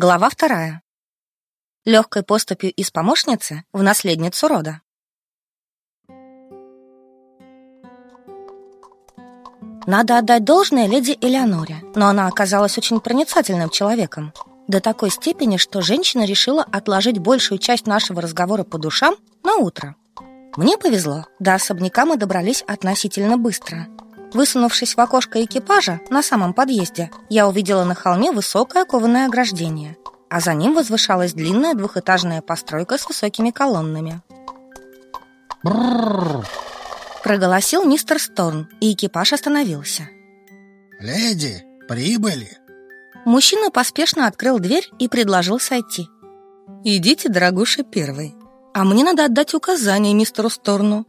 Глава вторая. Легкой поступью из помощницы в наследницу рода. Надо отдать должное леди Элеоноре, но она оказалась очень проницательным человеком. До такой степени, что женщина решила отложить большую часть нашего разговора по душам на утро. Мне повезло, до особняка мы добрались относительно быстро. Высунувшись в окошко экипажа на самом подъезде, я увидела на холме высокое кованое ограждение, а за ним возвышалась длинная двухэтажная постройка с высокими колоннами. Бррр. Проголосил мистер Сторн, и экипаж остановился. Леди, прибыли. Мужчина поспешно открыл дверь и предложил сойти. «Идите, дорогуша, первый. А мне надо отдать указание мистеру Сторну»,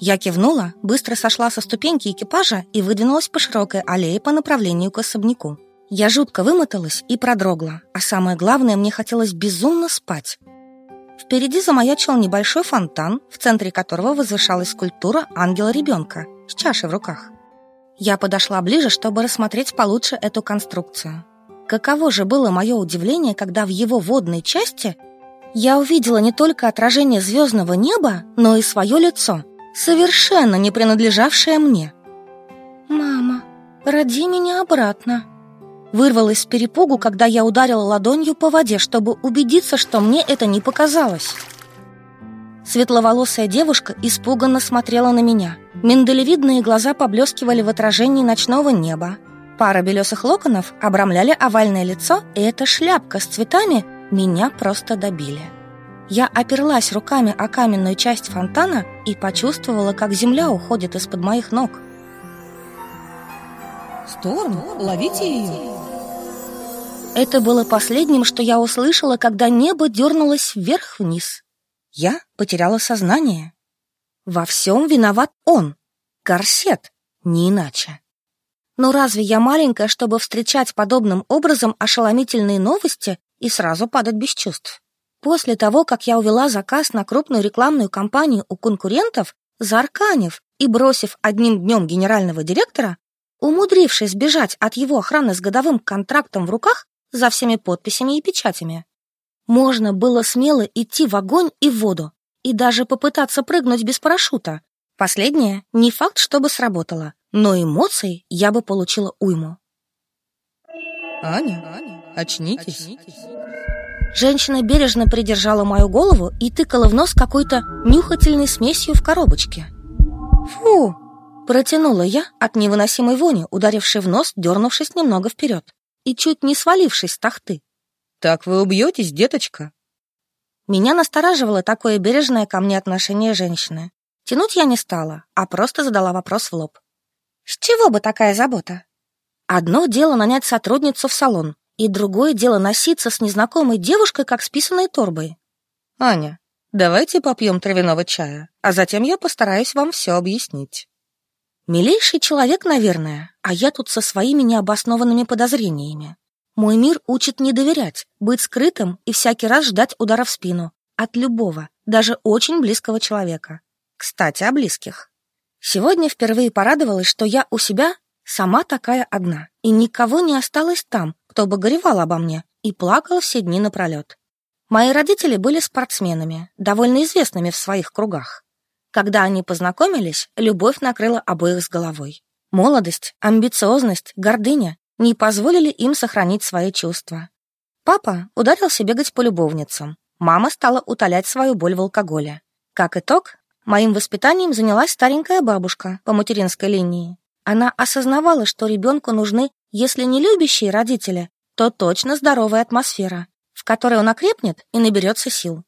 я кивнула, быстро сошла со ступеньки экипажа и выдвинулась по широкой аллее по направлению к особняку. Я жутко вымоталась и продрогла, а самое главное, мне хотелось безумно спать. Впереди замаячил небольшой фонтан, в центре которого возвышалась скульптура ангела-ребенка с чашей в руках. Я подошла ближе, чтобы рассмотреть получше эту конструкцию. Каково же было мое удивление, когда в его водной части я увидела не только отражение звездного неба, но и свое лицо — совершенно не принадлежавшая мне. «Мама, роди меня обратно», Вырвалась с перепугу, когда я ударила ладонью по воде, чтобы убедиться, что мне это не показалось. Светловолосая девушка испуганно смотрела на меня. Миндалевидные глаза поблескивали в отражении ночного неба. Пара белесых локонов обрамляли овальное лицо, и эта шляпка с цветами меня просто добили. Я оперлась руками о каменную часть фонтана и почувствовала, как земля уходит из-под моих ног. «Сторм, ловите ее!» Это было последним, что я услышала, когда небо дернулось вверх-вниз. Я потеряла сознание. Во всем виноват он, корсет, не иначе. Но разве я маленькая, чтобы встречать подобным образом ошеломительные новости и сразу падать без чувств? После того, как я увела заказ на крупную рекламную кампанию у конкурентов, Зарканев и бросив одним днем генерального директора, умудрившись сбежать от его охраны с годовым контрактом в руках за всеми подписями и печатями, можно было смело идти в огонь и в воду и даже попытаться прыгнуть без парашюта. Последнее не факт, чтобы сработало, но эмоций я бы получила уйму. Аня, Аня очнитесь. очнитесь. Женщина бережно придержала мою голову и тыкала в нос какой-то нюхательной смесью в коробочке. «Фу!» – протянула я от невыносимой вони, ударившей в нос, дернувшись немного вперед и чуть не свалившись с тахты. «Так вы убьетесь, деточка?» Меня настораживало такое бережное ко мне отношение женщины. Тянуть я не стала, а просто задала вопрос в лоб. «С чего бы такая забота?» Одно дело нанять сотрудницу в салон, и другое дело носиться с незнакомой девушкой, как с писаной торбой. Аня, давайте попьем травяного чая, а затем я постараюсь вам все объяснить. Милейший человек, наверное, а я тут со своими необоснованными подозрениями. Мой мир учит не доверять, быть скрытым и всякий раз ждать удара в спину. От любого, даже очень близкого человека. Кстати, о близких. Сегодня впервые порадовалась, что я у себя сама такая одна, и никого не осталось там, кто бы горевал обо мне и плакал все дни напролет. Мои родители были спортсменами, довольно известными в своих кругах. Когда они познакомились, любовь накрыла обоих с головой. Молодость, амбициозность, гордыня не позволили им сохранить свои чувства. Папа ударился бегать по любовницам. Мама стала утолять свою боль в алкоголе. Как итог, моим воспитанием занялась старенькая бабушка по материнской линии. Она осознавала, что ребенку нужны если не любящие родители, то точно здоровая атмосфера, в которой он окрепнет и наберется сил.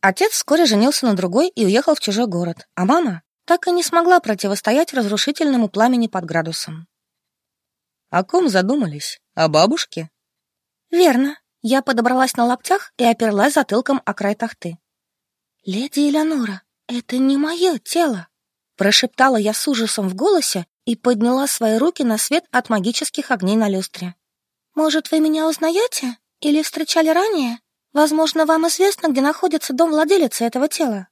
Отец вскоре женился на другой и уехал в чужой город, а мама так и не смогла противостоять разрушительному пламени под градусом. О ком задумались? О бабушке? Верно. Я подобралась на локтях и оперлась затылком о край тахты. «Леди Элеонора, это не мое тело!» Прошептала я с ужасом в голосе и подняла свои руки на свет от магических огней на люстре. «Может, вы меня узнаете? Или встречали ранее? Возможно, вам известно, где находится дом владелицы этого тела?»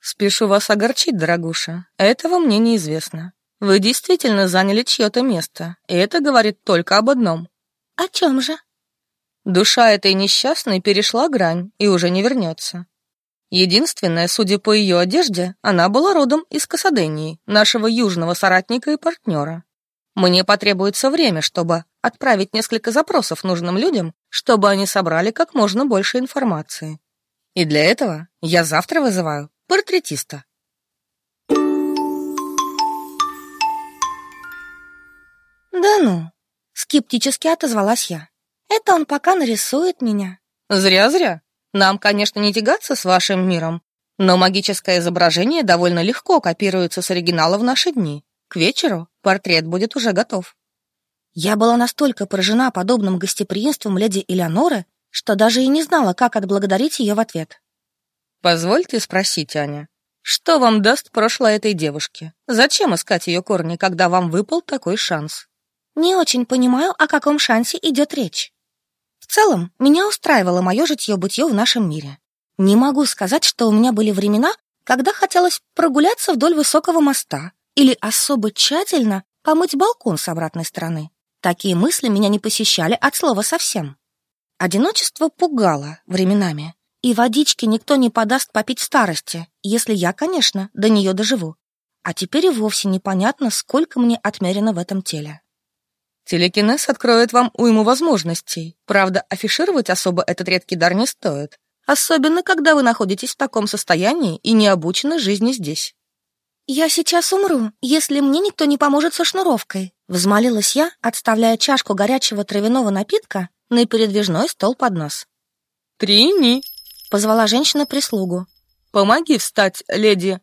«Спешу вас огорчить, дорогуша. Этого мне неизвестно. Вы действительно заняли чье-то место, и это говорит только об одном». «О чем же?» Душа этой несчастной перешла грань и уже не вернется. Единственное, судя по ее одежде, она была родом из Касадении, нашего южного соратника и партнера. Мне потребуется время, чтобы отправить несколько запросов нужным людям, чтобы они собрали как можно больше информации. И для этого я завтра вызываю портретиста. «Да ну!» — скептически отозвалась я. «Это он пока нарисует меня». «Зря-зря. Нам, конечно, не тягаться с вашим миром, но магическое изображение довольно легко копируется с оригинала в наши дни. К вечеру портрет будет уже готов». Я была настолько поражена подобным гостеприимством леди Элеоноры, что даже и не знала, как отблагодарить ее в ответ. «Позвольте спросить, Аня, что вам даст прошлое этой девушке? Зачем искать ее корни, когда вам выпал такой шанс?» «Не очень понимаю, о каком шансе идет речь. В целом, меня устраивало мое житье-бытье в нашем мире. Не могу сказать, что у меня были времена, когда хотелось прогуляться вдоль высокого моста или особо тщательно помыть балкон с обратной стороны. Такие мысли меня не посещали от слова совсем. Одиночество пугало временами, и водички никто не подаст попить старости, если я, конечно, до нее доживу. А теперь и вовсе непонятно, сколько мне отмерено в этом теле. Телекинез откроет вам уйму возможностей. Правда, афишировать особо этот редкий дар не стоит. Особенно, когда вы находитесь в таком состоянии и не обучены жизни здесь. «Я сейчас умру, если мне никто не поможет со шнуровкой», взмолилась я, отставляя чашку горячего травяного напитка на передвижной стол под нос. «Трини!» — позвала женщина прислугу. «Помоги встать, леди!»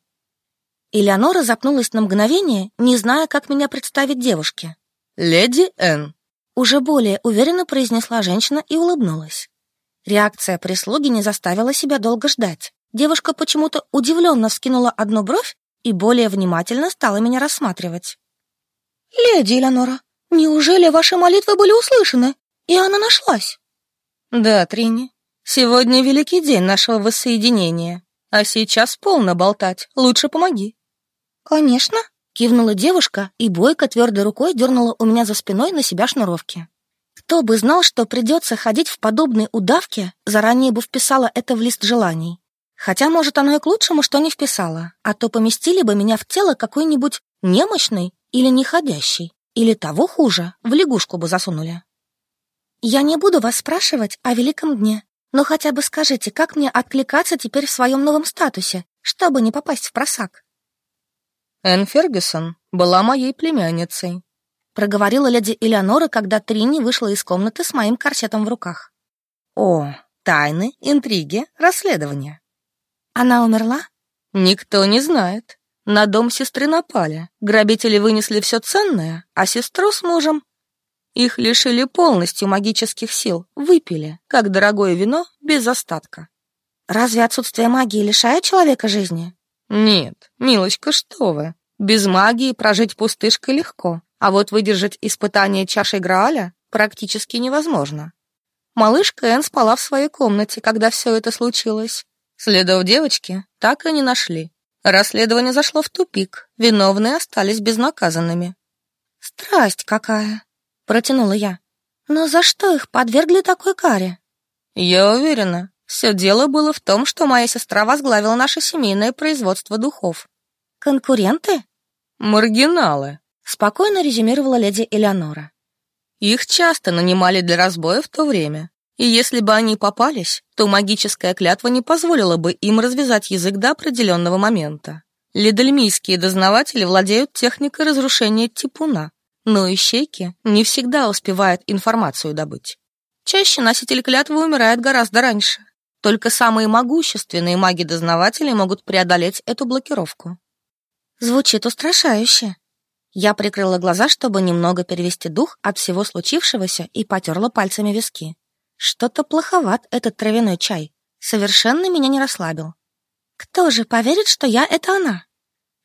Элеонора запнулась на мгновение, не зная, как меня представить девушке. «Леди Н. Уже более уверенно произнесла женщина и улыбнулась. Реакция прислуги не заставила себя долго ждать. Девушка почему-то удивленно вскинула одну бровь и более внимательно стала меня рассматривать. «Леди Элеонора, неужели ваши молитвы были услышаны, и она нашлась?» «Да, Трини, сегодня великий день нашего воссоединения, а сейчас полно болтать, лучше помоги». «Конечно», — кивнула девушка и бойко твердой рукой дернула у меня за спиной на себя шнуровки. Кто бы знал, что придется ходить в подобной удавке, заранее бы вписала это в лист желаний. Хотя, может, оно и к лучшему, что не вписала, а то поместили бы меня в тело какой-нибудь немощный или неходящий, или того хуже, в лягушку бы засунули. Я не буду вас спрашивать о великом дне, но хотя бы скажите, как мне откликаться теперь в своем новом статусе, чтобы не попасть в просак? Энн Фергюсон была моей племянницей, проговорила леди Элеонора, когда Трини вышла из комнаты с моим корсетом в руках. О, тайны, интриги, расследования. Она умерла? Никто не знает. На дом сестры напали. Грабители вынесли все ценное, а сестру с мужем... Их лишили полностью магических сил, выпили, как дорогое вино, без остатка. Разве отсутствие магии лишает человека жизни? Нет, милочка, что вы. Без магии прожить пустышкой легко, а вот выдержать испытание чашей Грааля практически невозможно. Малышка Энн спала в своей комнате, когда все это случилось. Следов девочки так и не нашли. Расследование зашло в тупик, виновные остались безнаказанными. «Страсть какая!» — протянула я. «Но за что их подвергли такой каре?» «Я уверена, все дело было в том, что моя сестра возглавила наше семейное производство духов». «Конкуренты?» «Маргиналы», — спокойно резюмировала леди Элеонора. «Их часто нанимали для разбоя в то время. И если бы они попались, то магическая клятва не позволила бы им развязать язык до определенного момента. Лидельмийские дознаватели владеют техникой разрушения типуна, но ищейки не всегда успевают информацию добыть. Чаще носитель клятвы умирает гораздо раньше. Только самые могущественные маги-дознаватели могут преодолеть эту блокировку. Звучит устрашающе. Я прикрыла глаза, чтобы немного перевести дух от всего случившегося и потерла пальцами виски. Что-то плоховат этот травяной чай. Совершенно меня не расслабил. Кто же поверит, что я — это она?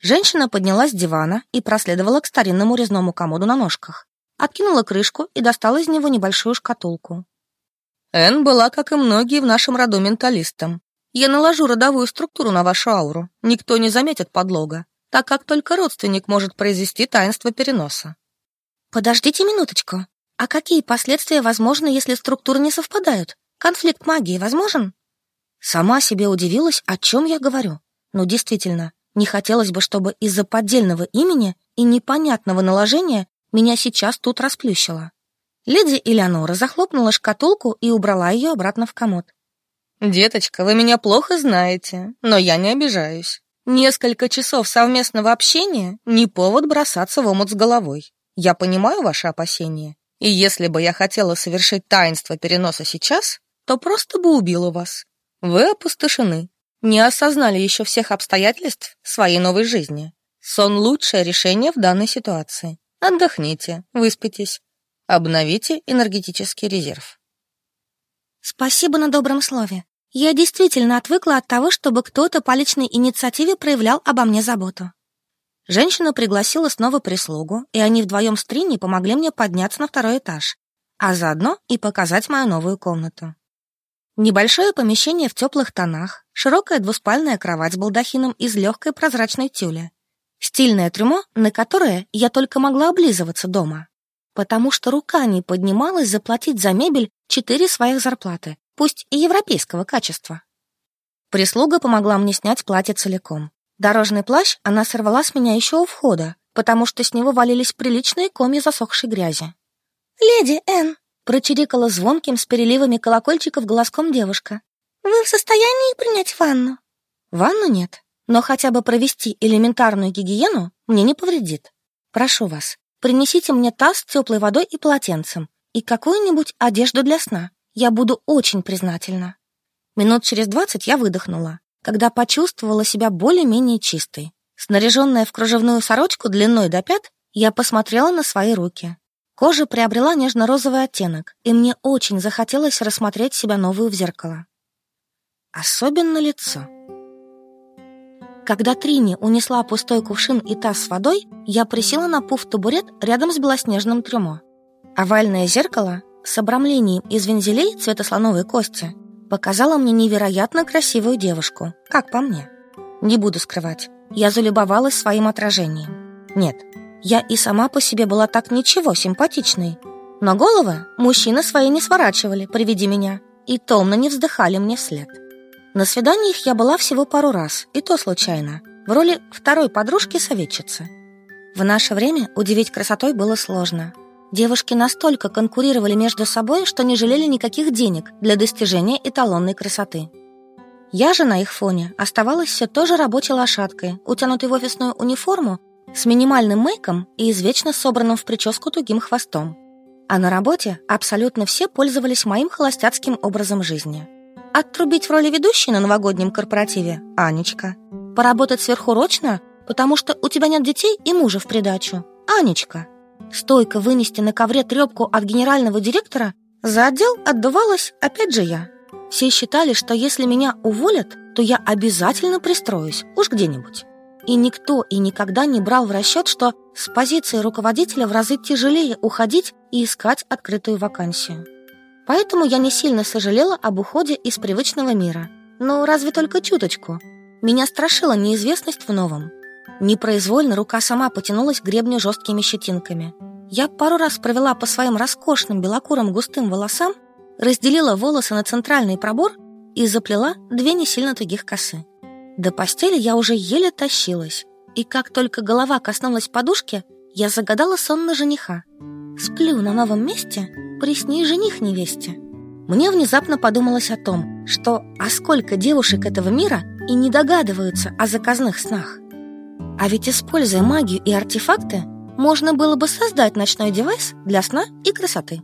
Женщина поднялась с дивана и проследовала к старинному резному комоду на ножках. Откинула крышку и достала из него небольшую шкатулку. Энн была, как и многие в нашем роду, менталистом. Я наложу родовую структуру на вашу ауру. Никто не заметит подлога, так как только родственник может произвести таинство переноса. Подождите минуточку. А какие последствия возможны, если структуры не совпадают? Конфликт магии возможен? Сама себе удивилась, о чем я говорю. Ну, действительно, не хотелось бы, чтобы из-за поддельного имени и непонятного наложения меня сейчас тут расплющило. Леди Элеонора захлопнула шкатулку и убрала ее обратно в комод. «Деточка, вы меня плохо знаете, но я не обижаюсь. Несколько часов совместного общения — не повод бросаться в омут с головой. Я понимаю ваши опасения, и если бы я хотела совершить таинство переноса сейчас, то просто бы убила вас. Вы опустошены, не осознали еще всех обстоятельств своей новой жизни. Сон — лучшее решение в данной ситуации. Отдохните, выспитесь, обновите энергетический резерв. Спасибо на добром слове. Я действительно отвыкла от того, чтобы кто-то по личной инициативе проявлял обо мне заботу. Женщина пригласила снова прислугу, и они вдвоем с Трини помогли мне подняться на второй этаж, а заодно и показать мою новую комнату. Небольшое помещение в теплых тонах, широкая двуспальная кровать с балдахином из легкой прозрачной тюля, стильное трюмо, на которое я только могла облизываться дома, потому что рука не поднималась заплатить за мебель четыре своих зарплаты, пусть и европейского качества. Прислуга помогла мне снять платье целиком. Дорожный плащ она сорвала с меня еще у входа, потому что с него валились приличные комья засохшей грязи. «Леди Энн!» — прочирикала звонким с переливами колокольчиков голоском девушка. «Вы в состоянии принять ванну?» «Ванну нет, но хотя бы провести элементарную гигиену мне не повредит. Прошу вас, принесите мне таз с теплой водой и полотенцем и какую-нибудь одежду для сна. Я буду очень признательна. Минут через двадцать я выдохнула, когда почувствовала себя более-менее чистой. Снаряженная в кружевную сорочку длиной до пят, я посмотрела на свои руки. Кожа приобрела нежно-розовый оттенок, и мне очень захотелось рассмотреть себя новую в зеркало. Особенно лицо. Когда Трини унесла пустой кувшин и таз с водой, я присела на пуф-табурет рядом с белоснежным трюмо. Овальное зеркало с обрамлением из вензелей цвета слоновой кости показала мне невероятно красивую девушку, как по мне. Не буду скрывать, я залюбовалась своим отражением. Нет, я и сама по себе была так ничего симпатичной. Но головы мужчины свои не сворачивали при виде меня и томно не вздыхали мне вслед. На свиданиях я была всего пару раз, и то случайно, в роли второй подружки-советчицы. В наше время удивить красотой было сложно, Девушки настолько конкурировали между собой, что не жалели никаких денег для достижения эталонной красоты. Я же на их фоне оставалась все тоже рабочей лошадкой, утянутой в офисную униформу, с минимальным мейком и извечно собранным в прическу тугим хвостом. А на работе абсолютно все пользовались моим холостяцким образом жизни. Оттрубить в роли ведущей на новогоднем корпоративе – Анечка. Поработать сверхурочно, потому что у тебя нет детей и мужа в придачу – Анечка. Стойко вынести на ковре трепку от генерального директора, за отдел отдувалась опять же я. Все считали, что если меня уволят, то я обязательно пристроюсь, уж где-нибудь. И никто и никогда не брал в расчет, что с позиции руководителя в разы тяжелее уходить и искать открытую вакансию. Поэтому я не сильно сожалела об уходе из привычного мира. Ну, разве только чуточку. Меня страшила неизвестность в новом. Непроизвольно рука сама потянулась к гребню жесткими щетинками. Я пару раз провела по своим роскошным белокурым густым волосам, разделила волосы на центральный пробор и заплела две не сильно тугих косы. До постели я уже еле тащилась, и как только голова коснулась подушки, я загадала сон на жениха. Сплю на новом месте, присни жених невесте. Мне внезапно подумалось о том, что а сколько девушек этого мира и не догадываются о заказных снах. А ведь, используя магию и артефакты, можно было бы создать ночной девайс для сна и красоты.